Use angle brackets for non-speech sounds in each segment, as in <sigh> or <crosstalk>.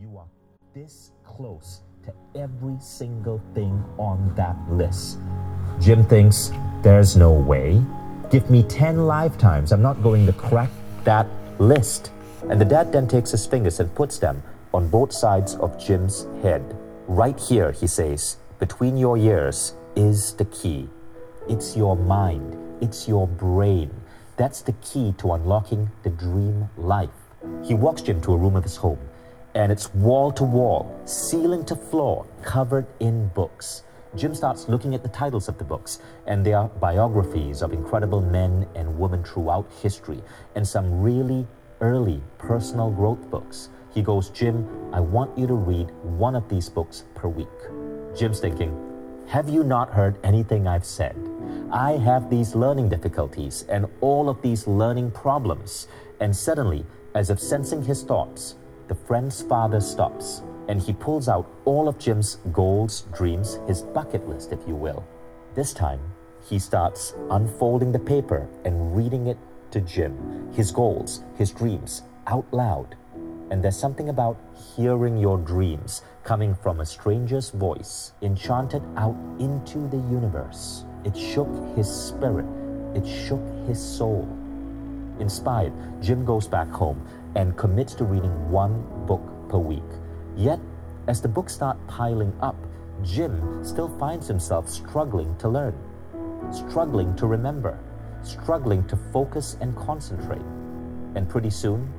You are this close to every single thing on that list. Jim thinks, there's no way. Give me 10 lifetimes. I'm not going to crack that list. And the dad then takes his fingers and puts them on both sides of Jim's head. Right here, he says, between your ears is the key. It's your mind, it's your brain. That's the key to unlocking the dream life. He walks Jim to a room of his home, and it's wall to wall, ceiling to floor, covered in books. Jim starts looking at the titles of the books, and they are biographies of incredible men and women throughout history, and some really early personal growth books. He goes, Jim, I want you to read one of these books per week. Jim's thinking, Have you not heard anything I've said? I have these learning difficulties and all of these learning problems. And suddenly, as if sensing his thoughts, the friend's father stops and he pulls out all of Jim's goals, dreams, his bucket list, if you will. This time, he starts unfolding the paper and reading it to Jim, his goals, his dreams, out loud. And there's something about hearing your dreams coming from a stranger's voice, enchanted out into the universe. It shook his spirit, it shook his soul. Inspired, Jim goes back home and commits to reading one book per week. Yet, as the books start piling up, Jim still finds himself struggling to learn, struggling to remember, struggling to focus and concentrate. And pretty soon,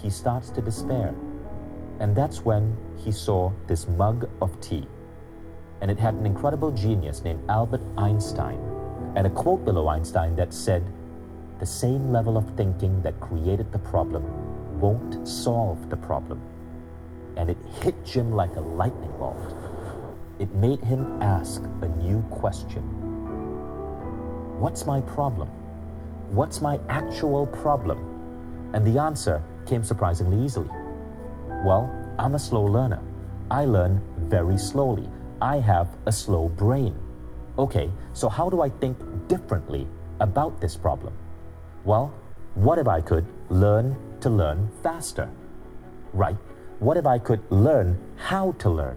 he starts to despair. And that's when he saw this mug of tea. And it had an incredible genius named Albert Einstein, and a quote below Einstein that said, The same level of thinking that created the problem won't solve the problem. And it hit Jim like a lightning bolt. It made him ask a new question What's my problem? What's my actual problem? And the answer came surprisingly easily. Well, I'm a slow learner. I learn very slowly. I have a slow brain. Okay, so how do I think differently about this problem? Well, what if I could learn to learn faster? Right. What if I could learn how to learn?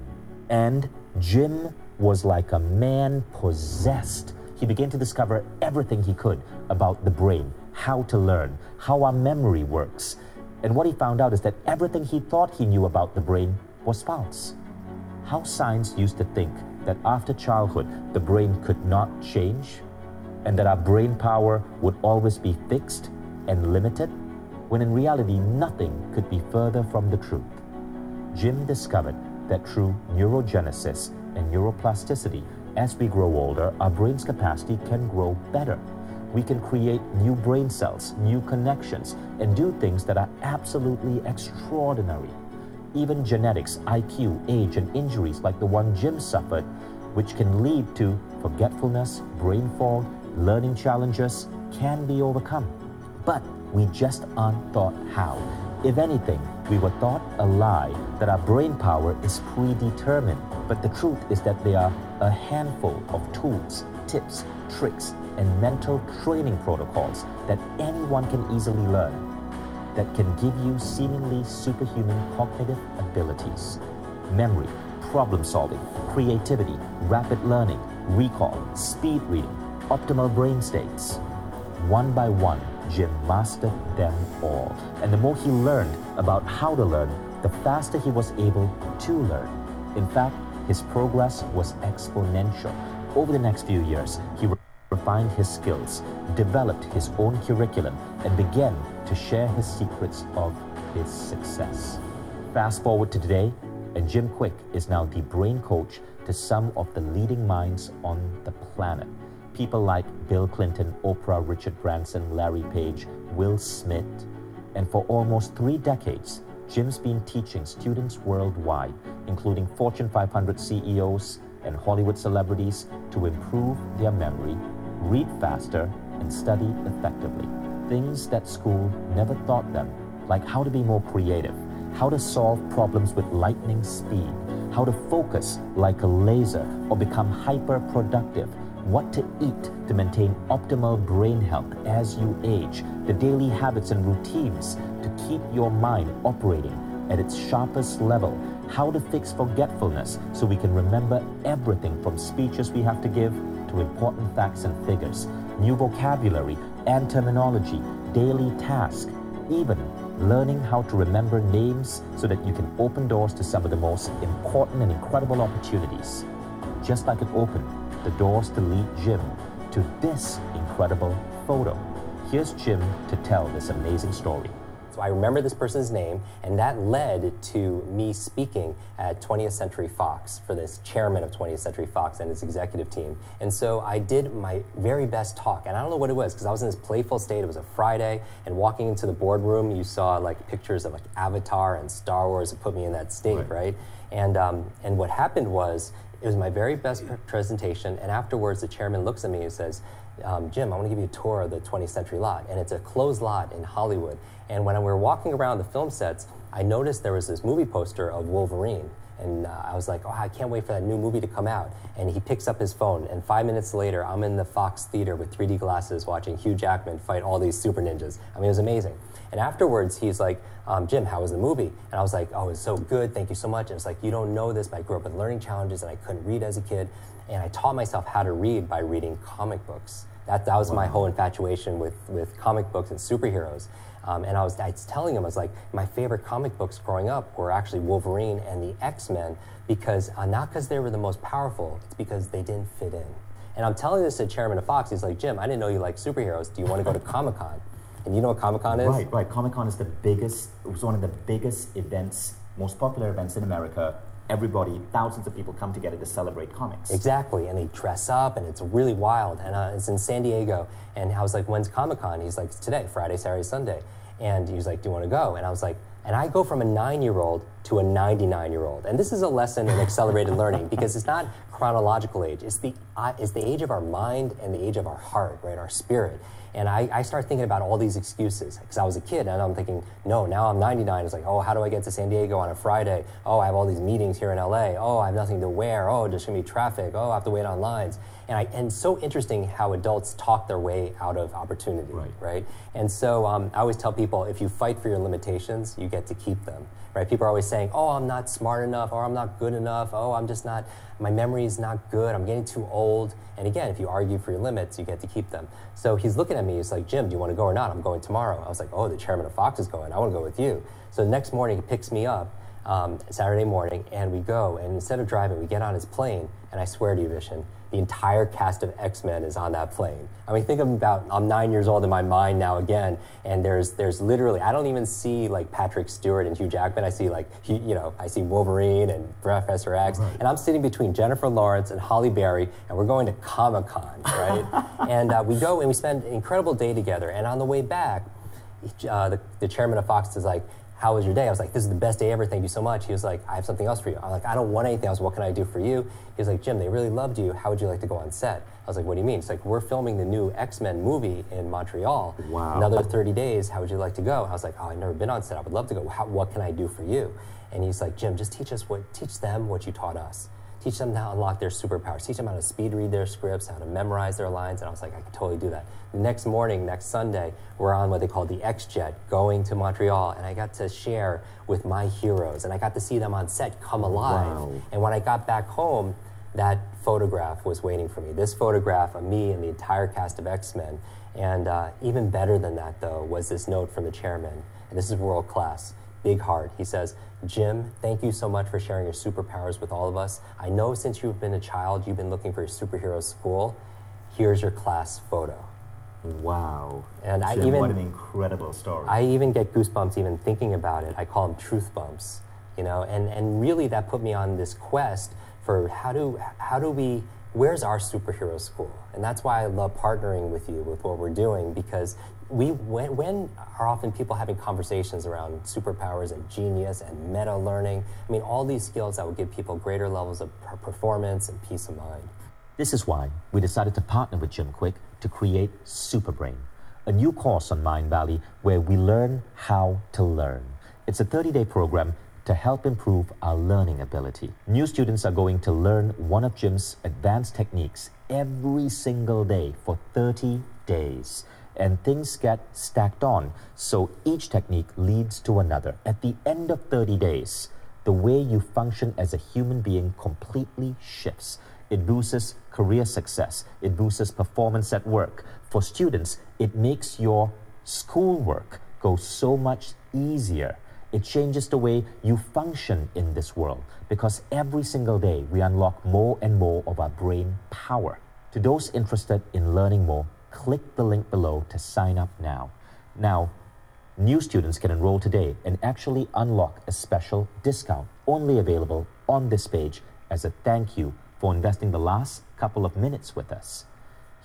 And Jim was like a man possessed. He began to discover everything he could about the brain, how to learn, how our memory works. And what he found out is that everything he thought he knew about the brain was false. How science used to think that after childhood the brain could not change and that our brain power would always be fixed and limited, when in reality nothing could be further from the truth. Jim discovered that through neurogenesis and neuroplasticity, as we grow older, our brain's capacity can grow better. We can create new brain cells, new connections, and do things that are absolutely extraordinary. Even genetics, IQ, age, and injuries like the one Jim suffered, which can lead to forgetfulness, brain fog, learning challenges, can be overcome. But we just aren't taught how. If anything, we were taught a lie that our brain power is predetermined. But the truth is that there are a handful of tools, tips, tricks, and mental training protocols that anyone can easily learn that can give you seemingly superhuman cognitive abilities. Memory, problem solving, creativity, rapid learning, recall, speed reading, optimal brain states. One by one, Jim mastered them all. And the more he learned about how to learn, the faster he was able to learn. In fact, his progress was exponential. Over the next few years, he refined his skills, developed his own curriculum, and began to share his secrets of his success. Fast forward to today, and Jim Kwik is now the brain coach to some of the leading minds on the planet. People like Bill Clinton, Oprah, Richard Branson, Larry Page, Will Smith. And for almost three decades, Jim's been teaching students worldwide, including Fortune 500 CEOs and Hollywood celebrities, to improve their memory, read faster, and study effectively. Things that school never taught them, like how to be more creative, how to solve problems with lightning speed, how to focus like a laser or become hyper productive, what to eat to maintain optimal brain health as you age, the daily habits and routines to keep your mind operating at its sharpest level, how to fix forgetfulness so we can remember everything from speeches we have to give to important facts and figures, new vocabulary and terminology, daily tasks, even learning how to remember names so that you can open doors to some of the most important and incredible opportunities. Just like it opened the doors to lead Jim to this incredible photo. Here's Jim to tell this amazing story. So I remember this person's name, and that led to me speaking at 20th Century Fox for this chairman of 20th Century Fox and his executive team. And so I did my very best talk, and I don't know what it was because I was in this playful state. It was a Friday, and walking into the boardroom, you saw like pictures of like Avatar and Star Wars. It put me in that state, right? right? And um, and what happened was it was my very best presentation, and afterwards the chairman looks at me and says, um, Jim, I want to give you a tour of the 20th Century lot. And it's a closed lot in Hollywood. And when we were walking around the film sets, I noticed there was this movie poster of Wolverine. And uh, I was like, oh, I can't wait for that new movie to come out. And he picks up his phone, and five minutes later, I'm in the Fox Theater with 3D glasses watching Hugh Jackman fight all these super ninjas. I mean, it was amazing. And afterwards, he's like, um, Jim, how was the movie? And I was like, oh, it was so good. Thank you so much. And it's like, you don't know this, but I grew up with learning challenges, and I couldn't read as a kid. And I taught myself how to read by reading comic books. That, that was wow. my whole infatuation with, with comic books and superheroes. Um, and I was, I was telling him, I was like, my favorite comic books growing up were actually Wolverine and the X Men because uh, not because they were the most powerful, it's because they didn't fit in. And I'm telling this to Chairman of Fox. He's like, Jim, I didn't know you like superheroes. Do you want to go to <laughs> Comic Con? And you know what Comic Con is? Right, right. Comic Con is the biggest, it was one of the biggest events, most popular events in America everybody, thousands of people come together to celebrate comics. Exactly, and they dress up, and it's really wild. And uh, it's in San Diego. And I was like, "When's Comic Con?" He's like, "Today, Friday, Saturday, Sunday." And he's like, "Do you want to go?" And I was like, and I go from a nine-year-old to a 99-year-old. And this is a lesson in accelerated <laughs> learning because it's not chronological age. It's the uh, it's the age of our mind and the age of our heart, right? Our spirit. And I, I start thinking about all these excuses because I was a kid and I'm thinking, no, now I'm 99. It's like, oh, how do I get to San Diego on a Friday? Oh, I have all these meetings here in LA. Oh, I have nothing to wear. Oh, there's gonna be traffic. Oh, I have to wait on lines. And, I, and so interesting how adults talk their way out of opportunity, right? right? And so um, I always tell people if you fight for your limitations, you get to keep them right? People are always saying, oh, I'm not smart enough, or I'm not good enough, oh, I'm just not, my memory is not good, I'm getting too old. And again, if you argue for your limits, you get to keep them. So he's looking at me, he's like, Jim, do you want to go or not? I'm going tomorrow. I was like, oh, the chairman of Fox is going, I want to go with you. So the next morning, he picks me up, um, Saturday morning, and we go, and instead of driving, we get on his plane, and I swear to you, Vishen, the entire cast of X-Men is on that plane. I mean, think about, I'm nine years old in my mind now again, and there's, there's literally, I don't even see like Patrick Stewart and Hugh Jackman. I see like, you know, I see Wolverine and Professor X, right. and I'm sitting between Jennifer Lawrence and Halle Berry, and we're going to Comic-Con, right? <laughs> and uh, we go and we spend an incredible day together, and on the way back, uh, the, the chairman of Fox is like, how was your day? I was like, this is the best day ever. Thank you so much. He was like, I have something else for you. I'm like, I don't want anything else. What can I do for you? He was like, Jim, they really loved you. How would you like to go on set? I was like, what do you mean? It's like, we're filming the new X-Men movie in Montreal. Wow. Another 30 days. How would you like to go? I was like, oh, I've never been on set. I would love to go. How, what can I do for you? And he's like, Jim, just teach us what, teach them what you taught us teach them how to unlock their superpowers, teach them how to speed read their scripts, how to memorize their lines. And I was like, I can totally do that. The next morning, next Sunday, we're on what they call the X Jet going to Montreal. And I got to share with my heroes and I got to see them on set come alive. Wow. And when I got back home, that photograph was waiting for me. This photograph of me and the entire cast of X Men. And uh, even better than that, though, was this note from the chairman. And this is world class big heart. He says, Jim, thank you so much for sharing your superpowers with all of us. I know since you've been a child, you've been looking for your superhero school. Here's your class photo. Wow. And Jim, I even what an incredible story. I even get goosebumps even thinking about it. I call them truth bumps, you know, and, and really that put me on this quest for how do how do we where's our superhero school? And that's why I love partnering with you with what we're doing because we when, when, are often people having conversations around superpowers and genius and meta learning i mean all these skills that will give people greater levels of performance and peace of mind. This is why we decided to partner with jim Kwik to create superbrain a new course on Mindvalley where we learn how to learn. It's a 30-day program to help improve our learning ability. New students are going to learn one of Jim's advanced techniques every single day for 30 days and things get stacked on. So each technique leads to another. At the end of 30 days, the way you function as a human being completely shifts. It boosts career success, it boosts performance at work. For students, it makes your schoolwork go so much easier. It changes the way you function in this world because every single day we unlock more and more of our brain power. To those interested in learning more, click the link below to sign up now. Now, new students can enroll today and actually unlock a special discount only available on this page as a thank you for investing the last couple of minutes with us.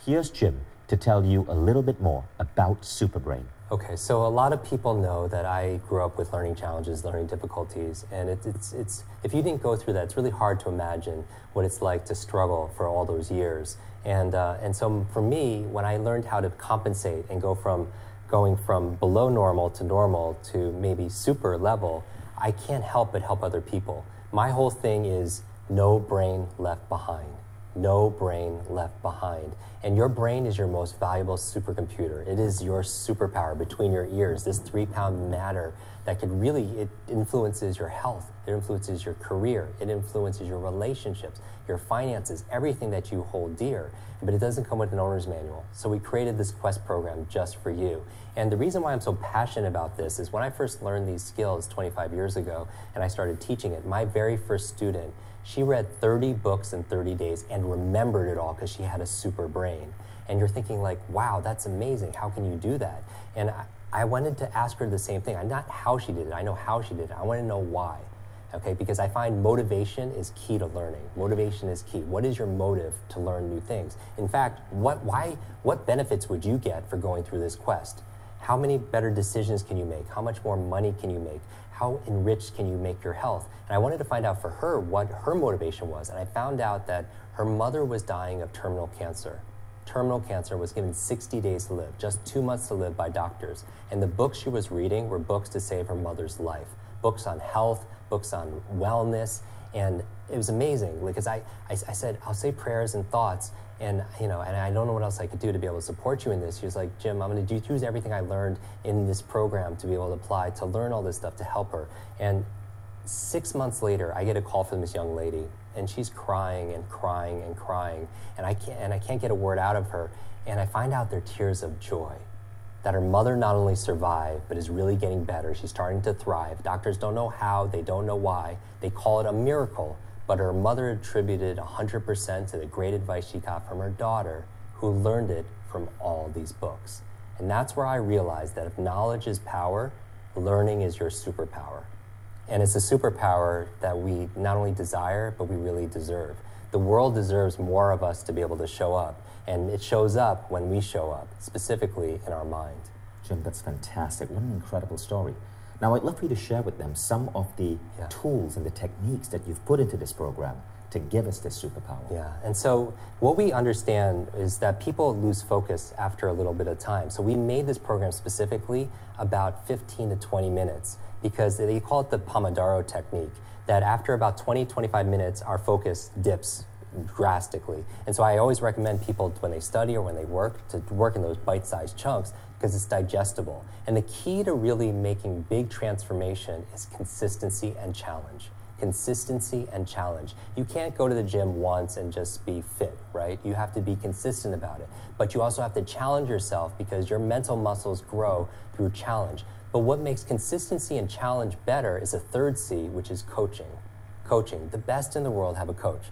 Here's Jim to tell you a little bit more about Superbrain. Okay, so a lot of people know that I grew up with learning challenges, learning difficulties, and it, it's, it's, if you didn't go through that, it's really hard to imagine what it's like to struggle for all those years. And, uh, and so for me, when I learned how to compensate and go from going from below normal to normal to maybe super level, I can't help but help other people. My whole thing is no brain left behind. No brain left behind. And your brain is your most valuable supercomputer. It is your superpower between your ears, this three pound matter that could really, it influences your health, it influences your career, it influences your relationships, your finances, everything that you hold dear. But it doesn't come with an owner's manual. So we created this Quest program just for you. And the reason why I'm so passionate about this is when I first learned these skills 25 years ago and I started teaching it, my very first student, she read 30 books in 30 days and remembered it all because she had a super brain. And you're thinking like, wow, that's amazing. How can you do that? And I, I wanted to ask her the same thing. I'm not how she did it. I know how she did it. I want to know why. Okay, because I find motivation is key to learning. Motivation is key. What is your motive to learn new things? In fact, what why what benefits would you get for going through this quest? How many better decisions can you make? How much more money can you make? How enriched can you make your health? And I wanted to find out for her what her motivation was. And I found out that her mother was dying of terminal cancer terminal cancer, was given 60 days to live, just two months to live by doctors. And the books she was reading were books to save her mother's life books on health, books on wellness. And it was amazing because I, I, I, said, I'll say prayers and thoughts. And, you know, and I don't know what else I could do to be able to support you in this. She was like, Jim, I'm going to use everything I learned in this program to be able to apply, to learn all this stuff to help her. And six months later, I get a call from this young lady and she's crying and crying and crying and I can't and I can't get a word out of her and I find out they're tears of joy that her mother not only survived but is really getting better she's starting to thrive doctors don't know how they don't know why they call it a miracle but her mother attributed 100% to the great advice she got from her daughter who learned it from all these books and that's where I realized that if knowledge is power learning is your superpower and it's a superpower that we not only desire, but we really deserve. The world deserves more of us to be able to show up. And it shows up when we show up, specifically in our mind. Jim, that's fantastic. What an incredible story. Now, I'd love for you to share with them some of the yeah. tools and the techniques that you've put into this program to give us this superpower. Yeah, and so what we understand is that people lose focus after a little bit of time. So we made this program specifically about 15 to 20 minutes because they call it the Pomodoro technique, that after about 20, 25 minutes, our focus dips drastically. And so I always recommend people when they study or when they work to work in those bite-sized chunks because it's digestible. And the key to really making big transformation is consistency and challenge. Consistency and challenge. You can't go to the gym once and just be fit, right? You have to be consistent about it. But you also have to challenge yourself because your mental muscles grow through challenge. But what makes consistency and challenge better is a third C, which is coaching. Coaching. The best in the world have a coach.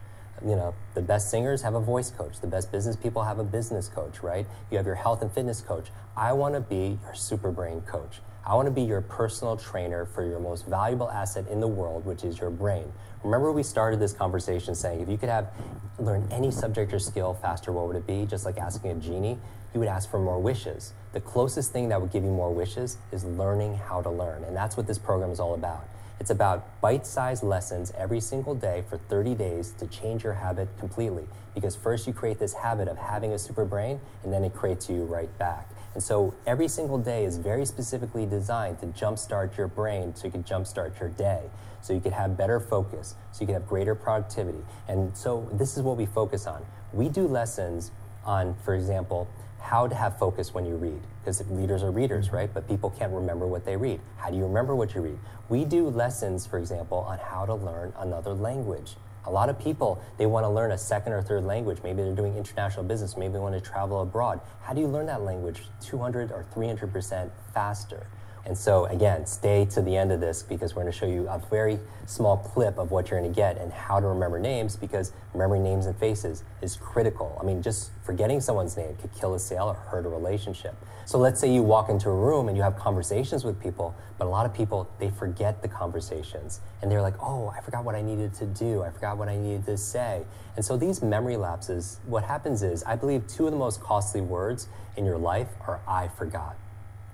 You know, the best singers have a voice coach. The best business people have a business coach, right? You have your health and fitness coach. I want to be your super brain coach. I want to be your personal trainer for your most valuable asset in the world, which is your brain. Remember, we started this conversation saying if you could have learn any subject or skill faster, what would it be? Just like asking a genie, you would ask for more wishes. The closest thing that would give you more wishes is learning how to learn. And that's what this program is all about. It's about bite sized lessons every single day for 30 days to change your habit completely. Because first you create this habit of having a super brain, and then it creates you right back. And so every single day is very specifically designed to jumpstart your brain so you can jumpstart your day, so you can have better focus, so you can have greater productivity. And so this is what we focus on. We do lessons on, for example, how to have focus when you read because leaders are readers Mm-hmm. right? But people can't remember what they read. How do you remember what you read? We do lessons for example on how to learn another language. A lot of people they want to learn a second or third language. Maybe they're doing international business. Maybe they want to travel abroad. How do you learn that language 200 or 300% faster and so, again, stay to the end of this because we're going to show you a very small clip of what you're going to get and how to remember names because remembering names and faces is critical. I mean, just forgetting someone's name could kill a sale or hurt a relationship. So, let's say you walk into a room and you have conversations with people, but a lot of people, they forget the conversations and they're like, oh, I forgot what I needed to do, I forgot what I needed to say. And so, these memory lapses, what happens is, I believe two of the most costly words in your life are I forgot.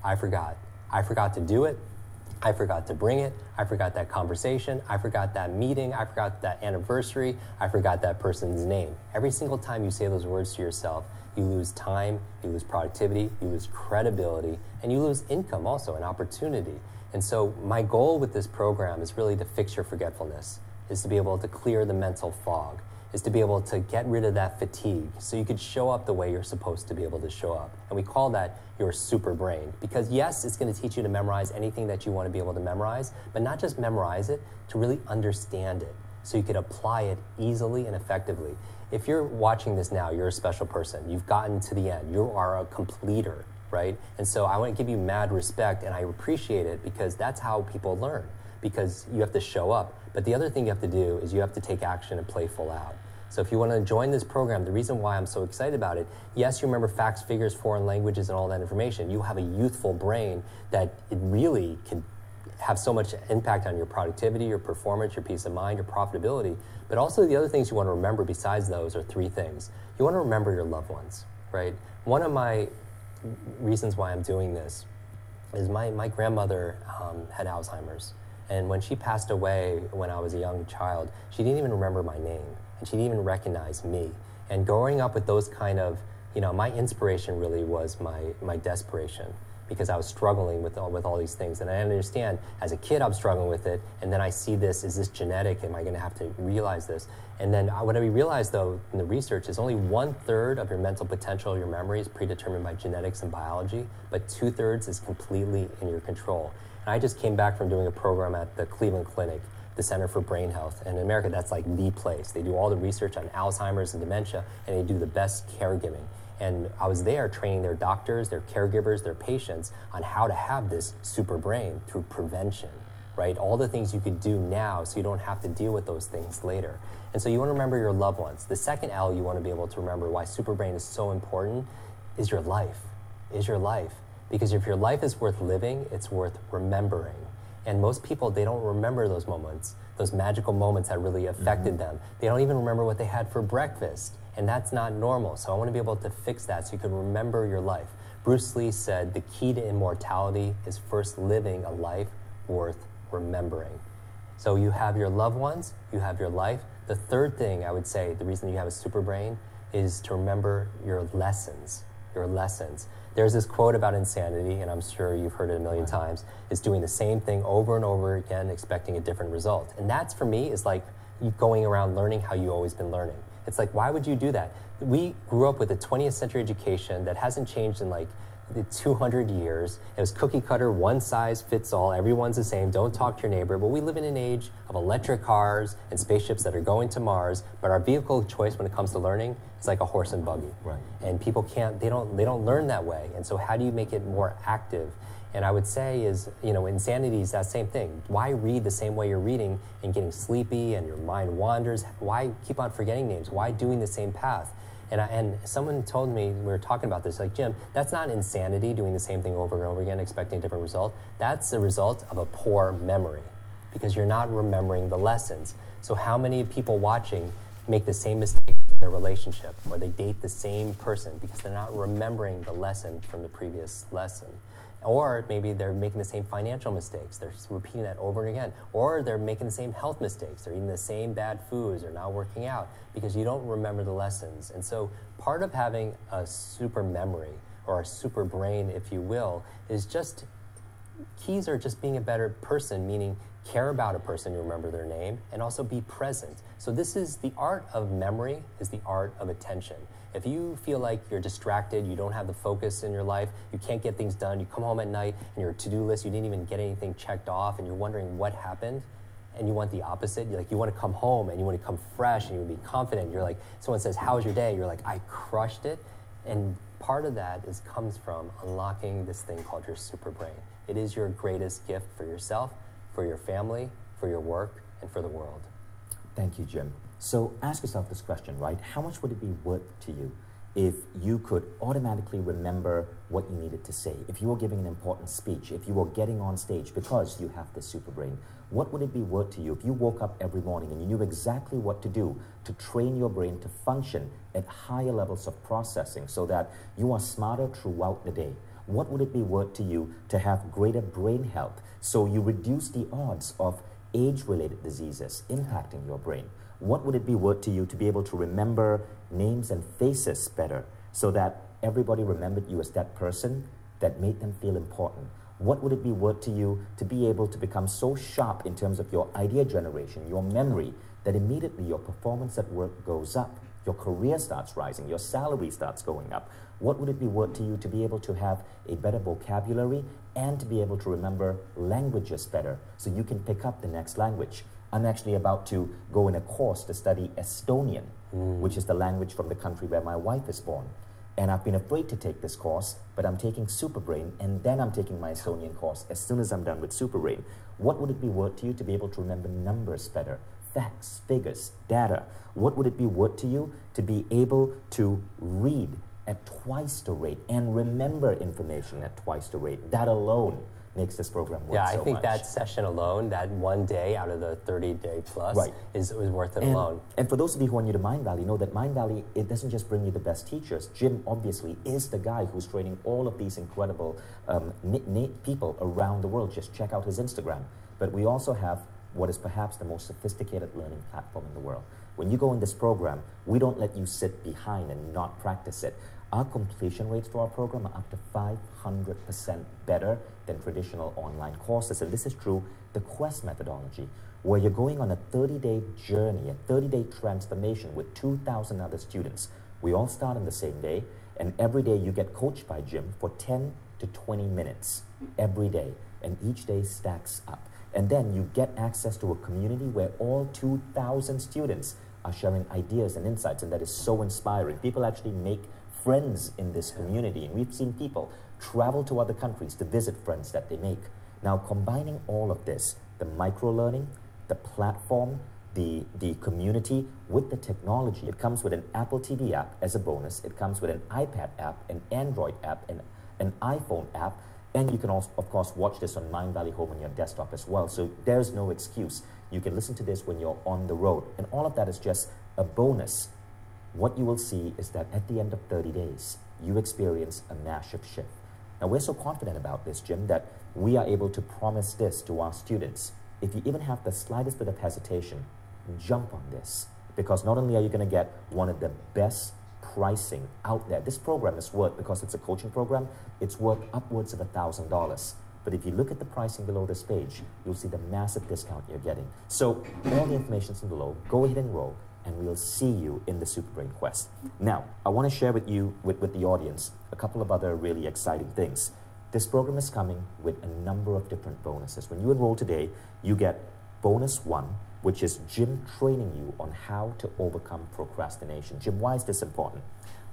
I forgot. I forgot to do it. I forgot to bring it. I forgot that conversation. I forgot that meeting. I forgot that anniversary. I forgot that person's name. Every single time you say those words to yourself, you lose time, you lose productivity, you lose credibility, and you lose income also, an opportunity. And so, my goal with this program is really to fix your forgetfulness, is to be able to clear the mental fog, is to be able to get rid of that fatigue so you could show up the way you're supposed to be able to show up. And we call that your super brain. Because yes, it's going to teach you to memorize anything that you want to be able to memorize, but not just memorize it, to really understand it so you could apply it easily and effectively. If you're watching this now, you're a special person. You've gotten to the end. You are a completer, right? And so I want to give you mad respect and I appreciate it because that's how people learn because you have to show up. But the other thing you have to do is you have to take action and play full out. So if you want to join this program, the reason why I'm so excited about it, yes, you remember facts, figures, foreign languages, and all that information. You have a youthful brain that it really can have so much impact on your productivity, your performance, your peace of mind, your profitability. But also the other things you want to remember besides those are three things. You want to remember your loved ones, right? One of my reasons why I'm doing this is my, my grandmother um, had Alzheimer's. And when she passed away when I was a young child, she didn't even remember my name and she didn't even recognize me. And growing up with those kind of, you know, my inspiration really was my, my desperation because I was struggling with all, with all these things. And I understand as a kid, I'm struggling with it. And then I see this, is this genetic? Am I going to have to realize this? And then I- what I realized though in the research is only one third of your mental potential, your memory is predetermined by genetics and biology, but two thirds is completely in your control. And I just came back from doing a program at the Cleveland Clinic, the Center for Brain Health. And in America, that's like the place. They do all the research on Alzheimer's and dementia, and they do the best caregiving. And I was there training their doctors, their caregivers, their patients on how to have this super brain through prevention, right? All the things you could do now so you don't have to deal with those things later. And so you want to remember your loved ones. The second L you want to be able to remember why super brain is so important is your life. Is your life. Because if your life is worth living, it's worth remembering. And most people, they don't remember those moments, those magical moments that really affected mm-hmm. them. They don't even remember what they had for breakfast. And that's not normal. So I want to be able to fix that so you can remember your life. Bruce Lee said the key to immortality is first living a life worth remembering. So you have your loved ones, you have your life. The third thing I would say, the reason you have a super brain, is to remember your lessons. Your lessons. There's this quote about insanity, and I'm sure you've heard it a million times, is doing the same thing over and over again, expecting a different result. And that's for me is like going around learning how you've always been learning. It's like, why would you do that? We grew up with a 20th century education that hasn't changed in like 200 years. It was cookie cutter, one size fits all, everyone's the same, don't talk to your neighbor. But we live in an age of electric cars and spaceships that are going to Mars, but our vehicle of choice when it comes to learning is like a horse and buggy. Right. And people can't, they don't, they don't learn that way. And so how do you make it more active? And I would say is, you know, insanity is that same thing. Why read the same way you're reading and getting sleepy and your mind wanders? Why keep on forgetting names? Why doing the same path? And, I, and someone told me, we were talking about this, like, Jim, that's not insanity, doing the same thing over and over again, expecting a different result. That's the result of a poor memory because you're not remembering the lessons. So, how many people watching make the same mistake in their relationship or they date the same person because they're not remembering the lesson from the previous lesson? Or maybe they're making the same financial mistakes. They're repeating that over and again. Or they're making the same health mistakes. They're eating the same bad foods. They're not working out because you don't remember the lessons. And so, part of having a super memory or a super brain, if you will, is just keys are just being a better person, meaning care about a person, you remember their name, and also be present. So this is the art of memory is the art of attention. If you feel like you're distracted, you don't have the focus in your life, you can't get things done, you come home at night and your to-do list, you didn't even get anything checked off, and you're wondering what happened, and you want the opposite, you like you want to come home and you want to come fresh and you want to be confident. You're like someone says, "How was your day?" You're like, "I crushed it," and part of that is comes from unlocking this thing called your super brain. It is your greatest gift for yourself, for your family, for your work, and for the world. Thank you, Jim. So ask yourself this question, right? How much would it be worth to you if you could automatically remember what you needed to say? If you were giving an important speech, if you were getting on stage because you have this super brain, what would it be worth to you if you woke up every morning and you knew exactly what to do to train your brain to function at higher levels of processing so that you are smarter throughout the day? What would it be worth to you to have greater brain health so you reduce the odds of age related diseases impacting your brain? What would it be worth to you to be able to remember names and faces better so that everybody remembered you as that person that made them feel important? What would it be worth to you to be able to become so sharp in terms of your idea generation, your memory, that immediately your performance at work goes up, your career starts rising, your salary starts going up? What would it be worth to you to be able to have a better vocabulary and to be able to remember languages better so you can pick up the next language? I'm actually about to go in a course to study Estonian, mm. which is the language from the country where my wife is born. And I've been afraid to take this course, but I'm taking Superbrain and then I'm taking my Estonian course as soon as I'm done with Superbrain. What would it be worth to you to be able to remember numbers better? Facts, figures, data. What would it be worth to you to be able to read at twice the rate and remember information at twice the rate? That alone makes this program work Yeah, I so think much. that session alone, that one day out of the 30 day plus, Right. is, is worth it And, alone. and for those of you who are new to Mindvalley, know that Mindvalley, it doesn't just bring you the best teachers. Jim, obviously, is the guy who's training all of these incredible um, people around the world. Just check out his Instagram. But we also have what is perhaps the most sophisticated learning platform in the world. When you go in this program, we don't let you sit behind and not practice it. Our completion rates for our program are up to 500% better than traditional online courses. And this is true the Quest methodology, where you're going on a 30 day journey, a 30 day transformation with 2,000 other students. We all start on the same day, and every day you get coached by Jim for 10 to 20 minutes every day, and each day stacks up. And then you get access to a community where all 2,000 students are sharing ideas and insights, and that is so inspiring. People actually make friends in this community, and we've seen people travel to other countries to visit friends that they make. Now, combining all of this, the micro learning, the platform, the, the community with the technology, it comes with an Apple TV app as a bonus, it comes with an iPad app, an Android app, and an iPhone app. And you can also, of course, watch this on Mindvalley Home on your desktop as well. So there's no excuse. You can listen to this when you're on the road. And all of that is just a bonus. What you will see is that at the end of 30 days, you experience a massive shift. Now, we're so confident about this, Jim, that we are able to promise this to our students. If you even have the slightest bit of hesitation, jump on this. Because not only are you going to get one of the best pricing out there, this program is worth, because it's a coaching program, it's worth upwards of $1,000. But if you look at the pricing below this page, you'll see the massive discount you're getting. So all the information is in below. Go ahead and enroll, and we'll see you in the Super Brain Quest. Now, I want to share with you, with, with the audience, a couple of other really exciting things. This program is coming with a number of different bonuses. When you enroll today, you get bonus one, which is Jim training you on how to overcome procrastination. Jim, why is this important?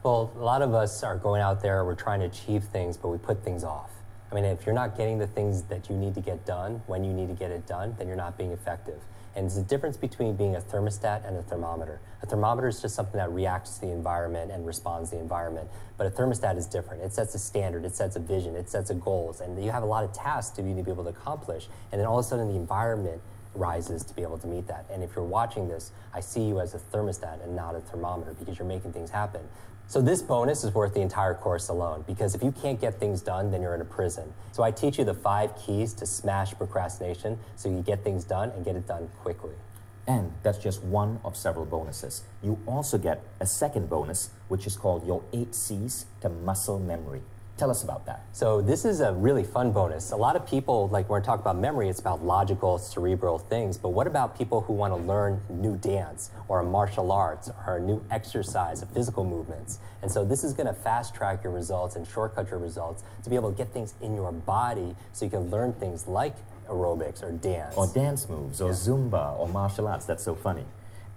Well, a lot of us are going out there, we're trying to achieve things, but we put things off. I mean, if you're not getting the things that you need to get done when you need to get it done, then you're not being effective. And there's a difference between being a thermostat and a thermometer. A thermometer is just something that reacts to the environment and responds to the environment. But a thermostat is different. It sets a standard, it sets a vision, it sets a goals, and you have a lot of tasks to be, to be able to accomplish. And then all of a sudden, the environment rises to be able to meet that. And if you're watching this, I see you as a thermostat and not a thermometer because you're making things happen. So this bonus is worth the entire course alone because if you can't get things done, then you're in a prison. So I teach you the five keys to smash procrastination so you get things done and get it done quickly. And that's just one of several bonuses. You also get a second bonus, which is called your eight C's to muscle memory. Tell us about that. So this is a really fun bonus. A lot of people, like when we talk about memory, it's about logical, cerebral things. But what about people who want to learn new dance or a martial arts or a new exercise, a physical movements? And so this is going to fast track your results and shortcut your results to be able to get things in your body so you can learn things like aerobics or dance. Or dance moves, or Yeah. Zumba, or martial arts. That's so funny.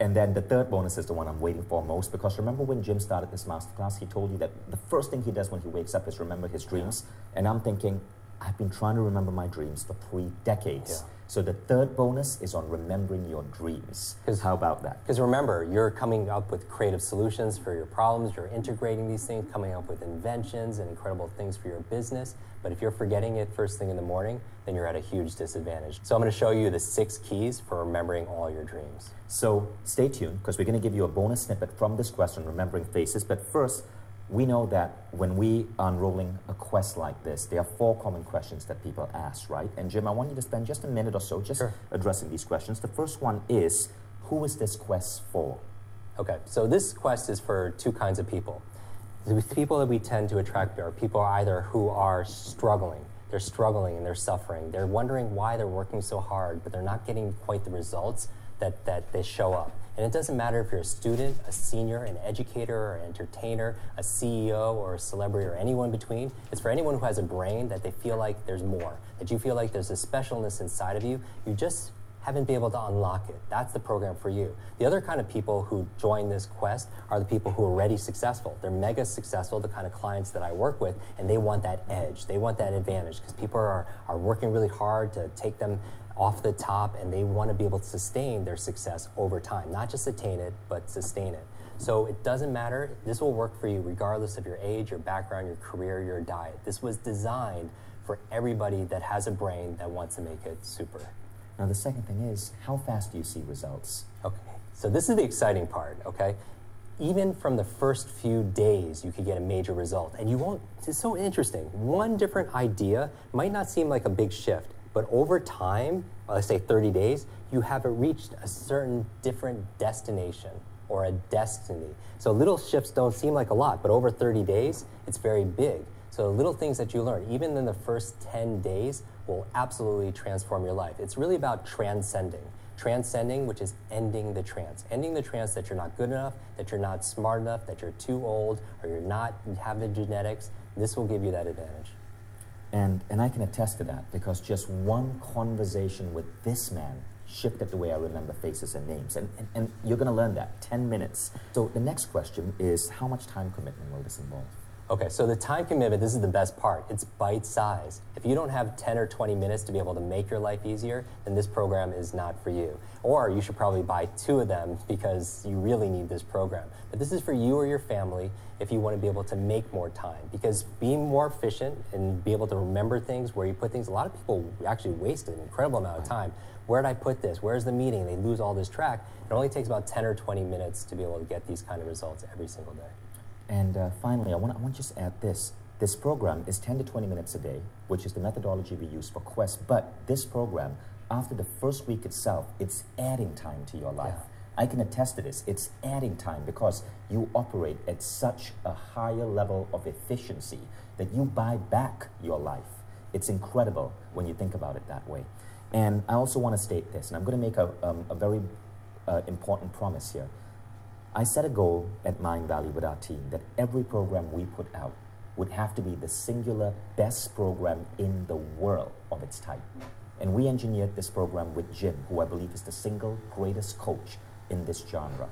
And then the third bonus is the one I'm waiting for most because remember when Jim started this masterclass, he told you that the first thing he does when he wakes up is remember his dreams. And I'm thinking, I've been trying to remember my dreams for three decades. Yeah. So the third bonus is on remembering your dreams. How about that? Because remember, you're coming up with creative solutions for your problems, you're integrating these things, coming up with inventions and incredible things for your business. But if you're forgetting it first thing in the morning, then you're at a huge disadvantage. So I'm going to show you the six keys for remembering all your dreams. So stay tuned because we're going to give you a bonus snippet from this question, Remembering Faces. But first, we know that when we are unrolling a quest like this, there are four common questions that people ask, right? And Jim, I want you to spend just a minute or so just Sure. addressing these questions. The first one is Who is this quest for? Okay, so this quest is for two kinds of people. The people that we tend to attract are people either who are struggling, they're struggling and they're suffering, they're wondering why they're working so hard, but they're not getting quite the results that, that they show up. And it doesn't matter if you're a student, a senior, an educator, or an entertainer, a CEO, or a celebrity, or anyone between. It's for anyone who has a brain that they feel like there's more, that you feel like there's a specialness inside of you. You just haven't been able to unlock it. That's the program for you. The other kind of people who join this quest are the people who are already successful. They're mega successful, the kind of clients that I work with, and they want that edge. They want that advantage because people are, are working really hard to take them off the top and they want to be able to sustain their success over time. Not just attain it, but sustain it. So it doesn't matter. This will work for you regardless of your age, your background, your career, your diet. This was designed for everybody that has a brain that wants to make it super. Now, the second thing is How fast do you see results? Okay, so this is the exciting part, okay? Even from the first few days, you could get a major result. And you won't, it's so interesting. One different idea might not seem like a big shift, but over time, let's say 30 days, you have reached a certain different destination or a destiny. So little shifts don't seem like a lot, but over 30 days, it's very big. So little things that you learn, even in the first 10 days, will absolutely transform your life. It's really about transcending. Transcending, which is ending the trance. Ending the trance that you're not good enough, that you're not smart enough, that you're too old, or you're not you have the genetics. This will give you that advantage. And, and I can attest to that because just one conversation with this man shifted the way I remember faces and names. And, and, and you're going to learn that 10 minutes. So the next question is how much time commitment will this involve? Okay, so the time commitment, this is the best part. It's bite size. If you don't have 10 or 20 minutes to be able to make your life easier, then this program is not for you. Or you should probably buy two of them because you really need this program. But this is for you or your family if you want to be able to make more time. Because being more efficient and be able to remember things, where you put things, a lot of people actually waste an incredible amount of time. Where did I put this? Where's the meeting? They lose all this track. It only takes about 10 or 20 minutes to be able to get these kind of results every single day. And uh, finally, I want, I want to just add this. This program is 10 to 20 minutes a day, which is the methodology we use for Quest. But this program, after the first week itself, it's adding time to your life. Yeah. I can attest to this. It's adding time because you operate at such a higher level of efficiency that you buy back your life. It's incredible when you think about it that way. And I also want to state this, and I'm going to make a, um, a very uh, important promise here. I set a goal at Mindvalley with our team that every program we put out would have to be the singular best program in the world of its type. And we engineered this program with Jim, who I believe is the single greatest coach in this genre.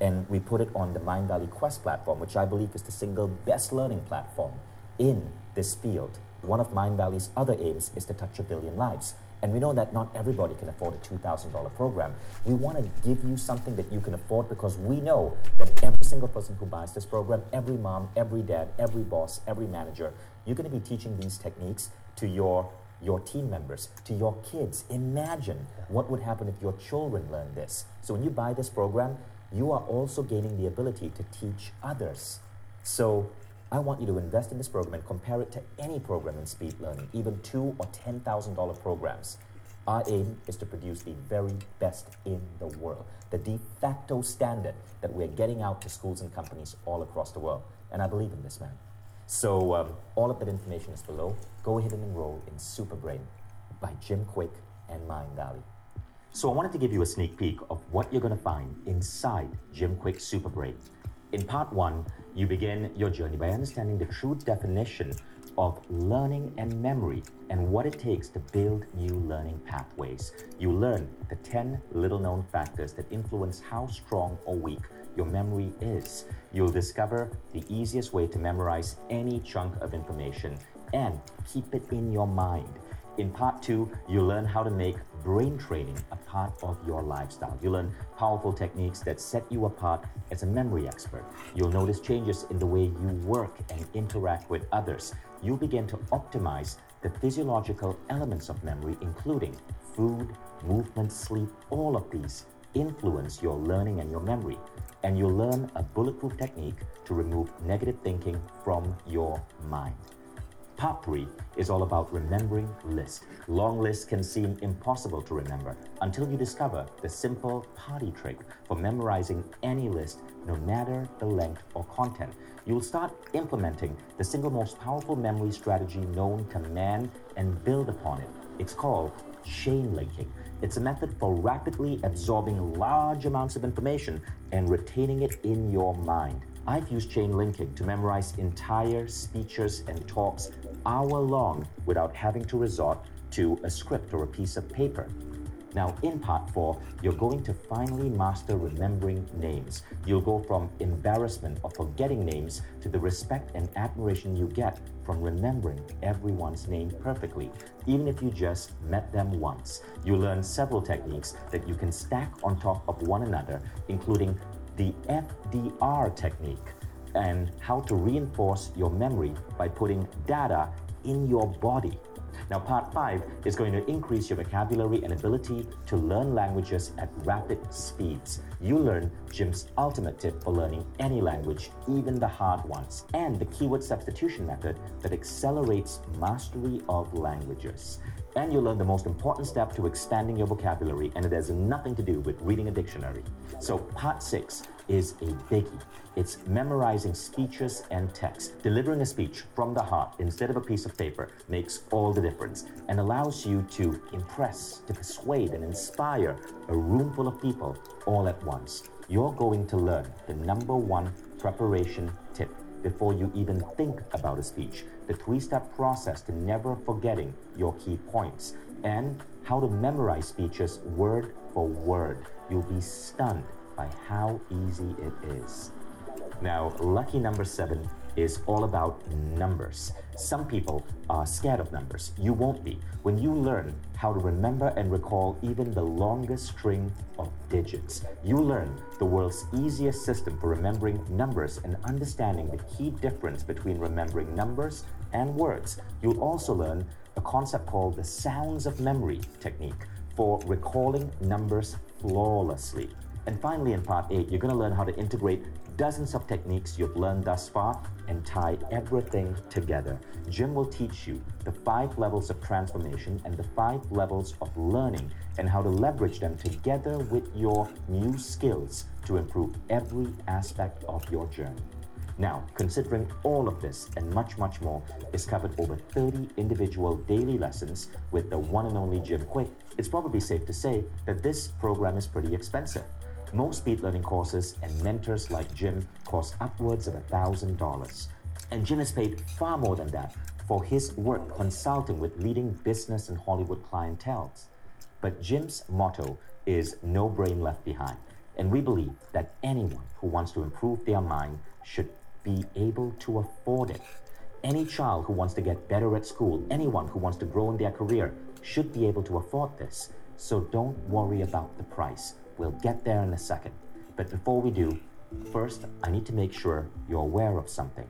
And we put it on the Mindvalley Quest platform, which I believe is the single best learning platform in this field. One of Mindvalley's other aims is to touch a billion lives. And we know that not everybody can afford a $2,000 program. We want to give you something that you can afford because we know that every single person who buys this program, every mom, every dad, every boss, every manager, you're going to be teaching these techniques to your your team members, to your kids. Imagine what would happen if your children learn this. So when you buy this program, you are also gaining the ability to teach others. So I want you to invest in this program and compare it to any program in speed learning, even two or ten thousand dollar programs. Our aim is to produce the very best in the world, the de facto standard that we're getting out to schools and companies all across the world. And I believe in this man. So um, all of that information is below. Go ahead and enroll in Superbrain by Jim Kwik and Mindvalley. So I wanted to give you a sneak peek of what you're going to find inside Jim Kwik Superbrain. In part one, you begin your journey by understanding the true definition of learning and memory and what it takes to build new learning pathways. You learn the 10 little known factors that influence how strong or weak your memory is. You'll discover the easiest way to memorize any chunk of information and keep it in your mind. In part two, you'll learn how to make brain training a part of your lifestyle. You'll learn powerful techniques that set you apart as a memory expert. You'll notice changes in the way you work and interact with others. You'll begin to optimize the physiological elements of memory, including food, movement, sleep, all of these influence your learning and your memory. And you'll learn a bulletproof technique to remove negative thinking from your mind. Part 3 is all about remembering lists. Long lists can seem impossible to remember until you discover the simple party trick for memorizing any list, no matter the length or content. You'll start implementing the single most powerful memory strategy known to man and build upon it. It's called chain linking. It's a method for rapidly absorbing large amounts of information and retaining it in your mind. I've used chain linking to memorize entire speeches and talks hour long without having to resort to a script or a piece of paper. Now, in part four, you're going to finally master remembering names. You'll go from embarrassment of forgetting names to the respect and admiration you get from remembering everyone's name perfectly, even if you just met them once. You learn several techniques that you can stack on top of one another, including the FDR technique and how to reinforce your memory by putting data in your body. Now, part five is going to increase your vocabulary and ability to learn languages at rapid speeds. You learn Jim's ultimate tip for learning any language, even the hard ones, and the keyword substitution method that accelerates mastery of languages. And you learn the most important step to expanding your vocabulary, and it has nothing to do with reading a dictionary. So, part six is a biggie. It's memorizing speeches and text. Delivering a speech from the heart instead of a piece of paper makes all the difference and allows you to impress, to persuade, and inspire a room full of people all at once. You're going to learn the number one preparation tip before you even think about a speech, the three step process to never forgetting your key points, and how to memorize speeches word for word. You'll be stunned by how easy it is. Now, lucky number seven is all about numbers. Some people are scared of numbers. You won't be. When you learn how to remember and recall even the longest string of digits, you learn the world's easiest system for remembering numbers and understanding the key difference between remembering numbers and words. You'll also learn a concept called the sounds of memory technique for recalling numbers flawlessly. And finally, in part eight, you're going to learn how to integrate dozens of techniques you've learned thus far and tie everything together. Jim will teach you the five levels of transformation and the five levels of learning and how to leverage them together with your new skills to improve every aspect of your journey. Now, considering all of this and much, much more is covered over 30 individual daily lessons with the one and only Jim Kwik, it's probably safe to say that this program is pretty expensive. Most speed learning courses and mentors like Jim cost upwards of $1,000. And Jim has paid far more than that for his work consulting with leading business and Hollywood clientels. But Jim's motto is no brain left behind. And we believe that anyone who wants to improve their mind should be able to afford it. Any child who wants to get better at school, anyone who wants to grow in their career, should be able to afford this. So don't worry about the price. We'll get there in a second. But before we do, first I need to make sure you're aware of something.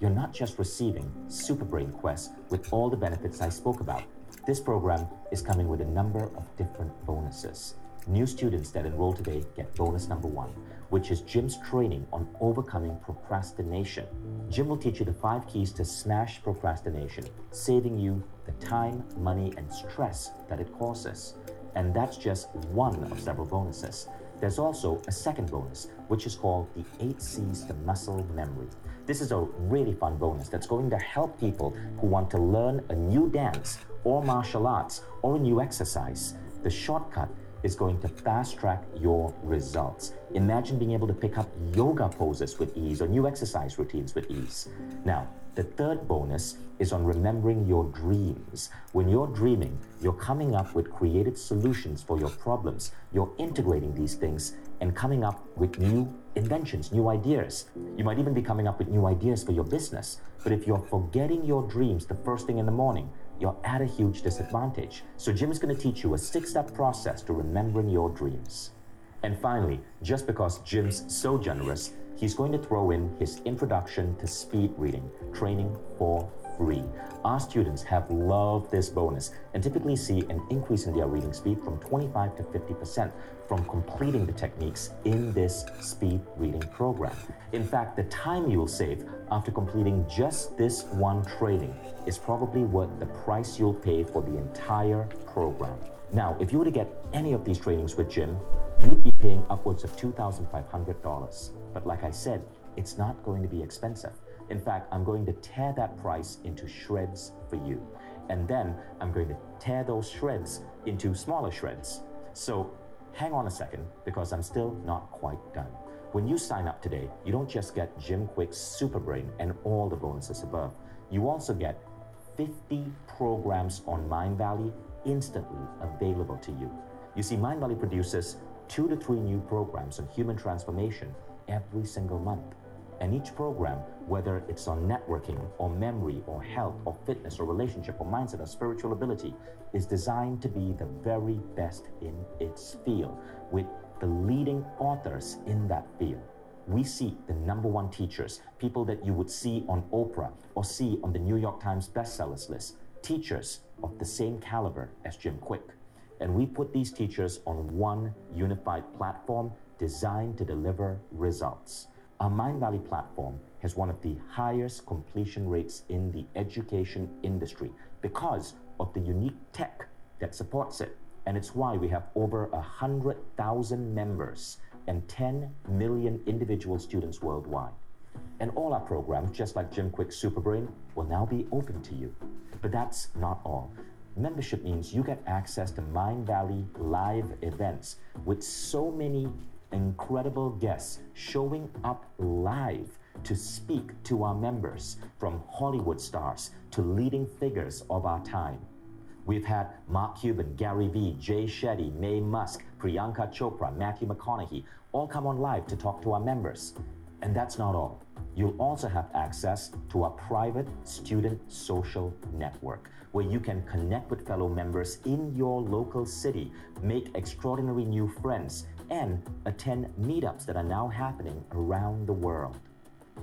You're not just receiving Superbrain Quest with all the benefits I spoke about. This program is coming with a number of different bonuses. New students that enroll today get bonus number one, which is Jim's training on overcoming procrastination. Jim will teach you the five keys to smash procrastination, saving you the time, money, and stress that it causes. And that's just one of several bonuses. There's also a second bonus, which is called the 8 C's to Muscle Memory. This is a really fun bonus that's going to help people who want to learn a new dance or martial arts or a new exercise. The shortcut is going to fast track your results. Imagine being able to pick up yoga poses with ease or new exercise routines with ease. Now, the third bonus is on remembering your dreams. When you're dreaming, you're coming up with creative solutions for your problems. You're integrating these things and coming up with new inventions, new ideas. You might even be coming up with new ideas for your business. But if you're forgetting your dreams the first thing in the morning, you're at a huge disadvantage. So, Jim is going to teach you a six step process to remembering your dreams. And finally, just because Jim's so generous, he's going to throw in his introduction to speed reading training for free. Our students have loved this bonus and typically see an increase in their reading speed from 25 to 50% from completing the techniques in this speed reading program. In fact, the time you'll save after completing just this one training is probably worth the price you'll pay for the entire program. Now, if you were to get any of these trainings with Jim, you'd be paying upwards of $2,500. But like I said, it's not going to be expensive. In fact, I'm going to tear that price into shreds for you. And then I'm going to tear those shreds into smaller shreds. So hang on a second because I'm still not quite done. When you sign up today, you don't just get Jim Kwik's Super Brain and all the bonuses above. You also get 50 programs on Mindvalley instantly available to you. You see, Mindvalley produces two to three new programs on human transformation every single month. And each program, whether it's on networking or memory or health or fitness or relationship or mindset or spiritual ability, is designed to be the very best in its field with the leading authors in that field. We see the number one teachers, people that you would see on Oprah or see on the New York Times bestsellers list, teachers of the same caliber as Jim Kwik. And we put these teachers on one unified platform designed to deliver results. Our Mindvalley platform has one of the highest completion rates in the education industry because of the unique tech that supports it. And it's why we have over 100,000 members and 10 million individual students worldwide. And all our programs, just like Jim Kwik's Superbrain, will now be open to you. But that's not all. Membership means you get access to Mindvalley live events with so many incredible guests showing up live to speak to our members, from Hollywood stars to leading figures of our time. We've had Mark Cuban, Gary Vee, Jay Shetty, Mae Musk, Priyanka Chopra, Matthew McConaughey all come on live to talk to our members. And that's not all. You'll also have access to a private student social network where you can connect with fellow members in your local city, make extraordinary new friends, and attend meetups that are now happening around the world.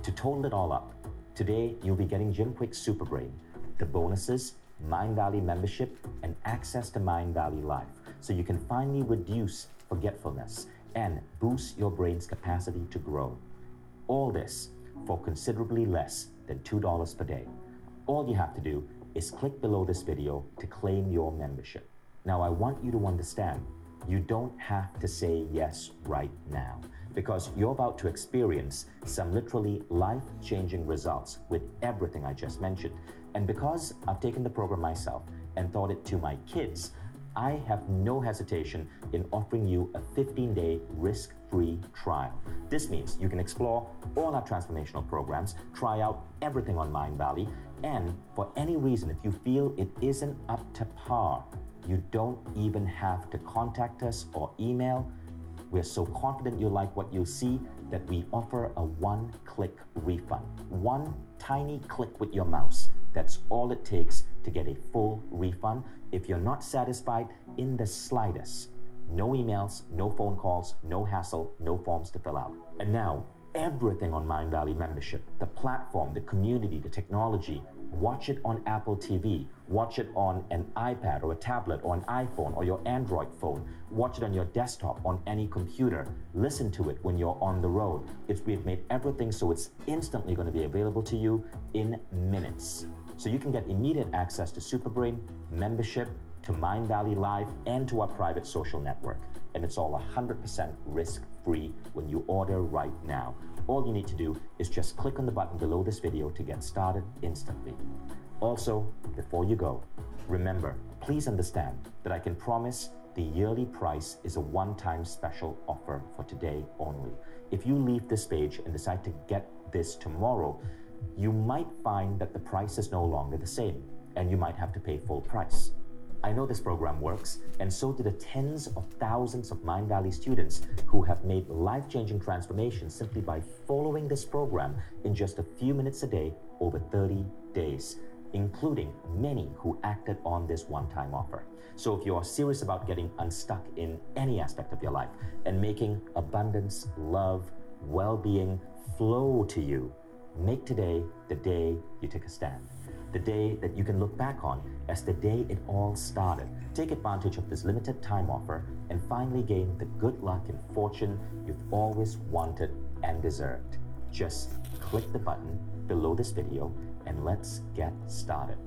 To total it all up, today you'll be getting Jim Kwik's Superbrain, the bonuses, Mindvalley membership, and access to Mindvalley Life, so you can finally reduce forgetfulness and boost your brain's capacity to grow. All this for considerably less than $2 per day. All you have to do is click below this video to claim your membership. Now, I want you to understand you don't have to say yes right now because you're about to experience some literally life changing results with everything I just mentioned. And because I've taken the program myself and taught it to my kids, I have no hesitation in offering you a 15 day risk free trial. This means you can explore all our transformational programs, try out everything on Mindvalley, and for any reason, if you feel it isn't up to par, you don't even have to contact us or email. We're so confident you like what you see that we offer a one click refund. One tiny click with your mouse. That's all it takes to get a full refund if you're not satisfied in the slightest. No emails, no phone calls, no hassle, no forms to fill out. And now, everything on Mindvalley membership the platform, the community, the technology Watch it on Apple TV. Watch it on an iPad or a tablet or an iPhone or your Android phone. Watch it on your desktop, on any computer. Listen to it when you're on the road. It's, we've made everything so it's instantly going to be available to you in minutes. So you can get immediate access to Superbrain, membership, to Mindvalley Live, and to our private social network. and it's all 100% risk free when you order right now. All you need to do is just click on the button below this video to get started instantly. Also, before you go, remember, please understand that I can promise the yearly price is a one time special offer for today only. If you leave this page and decide to get this tomorrow, you might find that the price is no longer the same and you might have to pay full price. I know this program works, and so do the tens of thousands of Mindvalley students who have made life changing transformations simply by following this program in just a few minutes a day over 30 days, including many who acted on this one time offer. So, if you are serious about getting unstuck in any aspect of your life and making abundance, love, well being flow to you, make today the day you take a stand the day that you can look back on as the day it all started. Take advantage of this limited time offer and finally gain the good luck and fortune you've always wanted and deserved. Just click the button below this video and let's get started.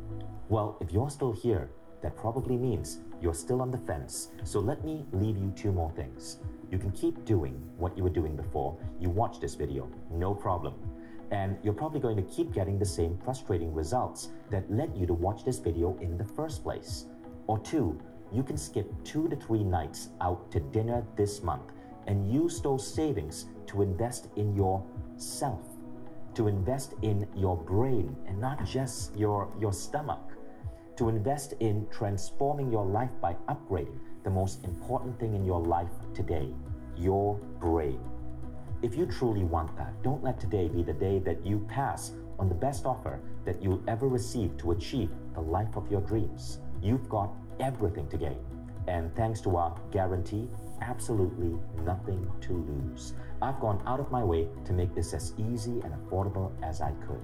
Well, if you're still here, that probably means you're still on the fence. So let me leave you two more things. You can keep doing what you were doing before you watched this video, no problem and you're probably going to keep getting the same frustrating results that led you to watch this video in the first place. Or two, you can skip two to three nights out to dinner this month and use those savings to invest in yourself, to invest in your brain and not just your, your stomach, to invest in transforming your life by upgrading the most important thing in your life today, your brain. If you truly want that, don't let today be the day that you pass on the best offer that you'll ever receive to achieve the life of your dreams. You've got everything to gain. And thanks to our guarantee, absolutely nothing to lose. I've gone out of my way to make this as easy and affordable as I could.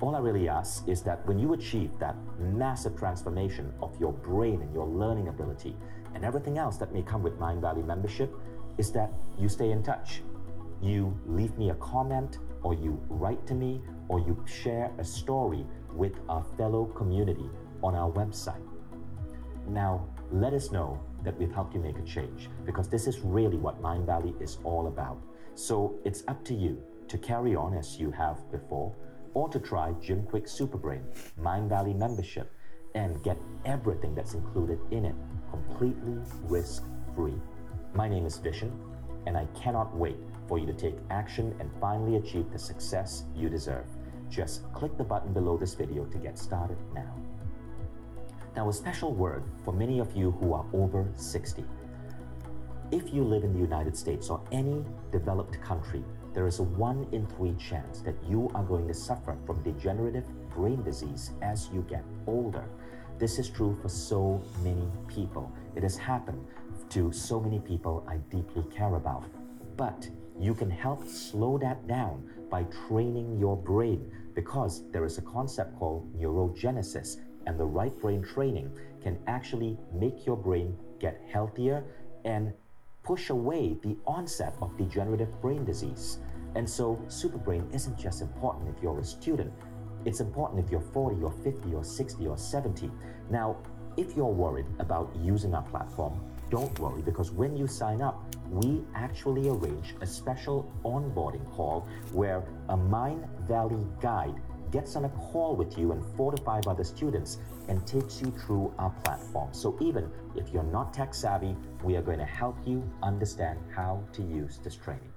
All I really ask is that when you achieve that massive transformation of your brain and your learning ability and everything else that may come with Mindvalley membership, is that you stay in touch you leave me a comment, or you write to me, or you share a story with our fellow community on our website. Now, let us know that we've helped you make a change because this is really what Mindvalley is all about. So it's up to you to carry on as you have before or to try Jim Kwik Superbrain Mindvalley membership and get everything that's included in it completely risk free. My name is Vishen, and I cannot wait for you to take action and finally achieve the success you deserve. Just click the button below this video to get started now. Now, a special word for many of you who are over 60. If you live in the United States or any developed country, there is a 1 in 3 chance that you are going to suffer from degenerative brain disease as you get older. This is true for so many people. It has happened to so many people I deeply care about. But you can help slow that down by training your brain because there is a concept called neurogenesis, and the right brain training can actually make your brain get healthier and push away the onset of degenerative brain disease. And so, Superbrain isn't just important if you're a student, it's important if you're 40 or 50 or 60 or 70. Now, if you're worried about using our platform, don't worry because when you sign up, we actually arrange a special onboarding call where a Mind Valley guide gets on a call with you and four to five other students and takes you through our platform. So even if you're not tech savvy, we are going to help you understand how to use this training.